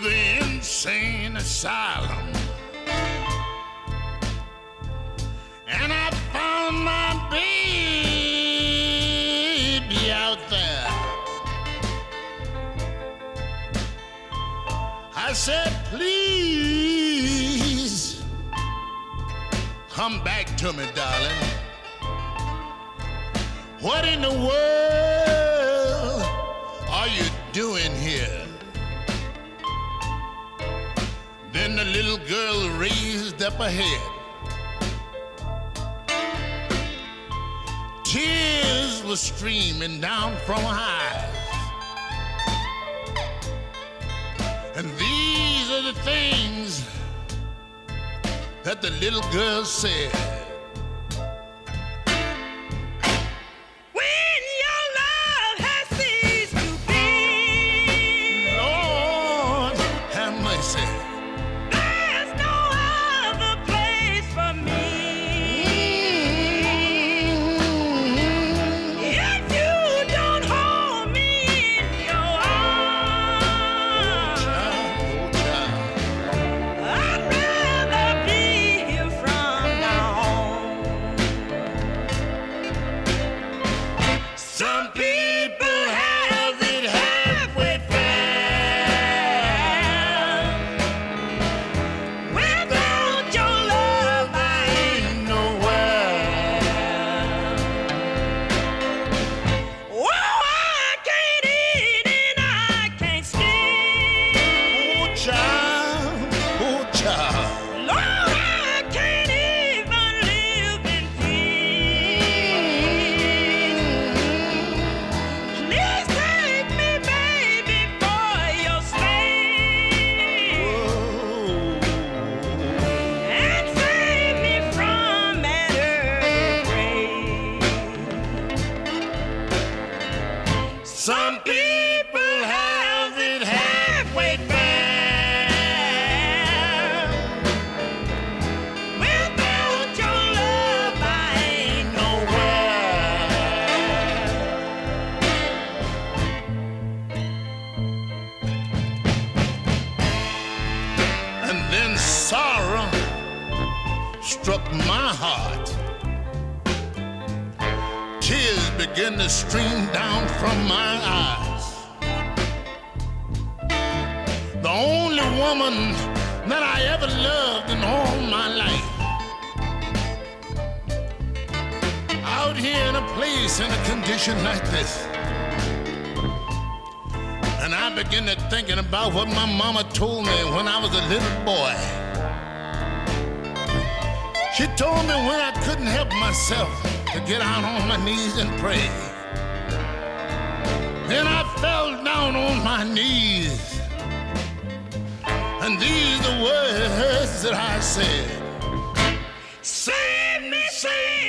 to the insane asylum. And I found my baby out there. I said, please come back to me, darling. What in the world are you doing here? Up her. Tears were streaming down from her eyes. And these are the things that the little girl said. Some people have it halfway fair. Without your love, I ain't Nowhere. And then sorrow struck my heart. Tears begin to stream down from my eyes. The only woman that I ever loved in all my life. Out here in a place in a condition like this. And I begin to thinking about what my mama told me when I was a little boy. She told me when I couldn't help myself to get out on my knees and pray. Then I fell down on my knees. And these are the words that I said. Save me, save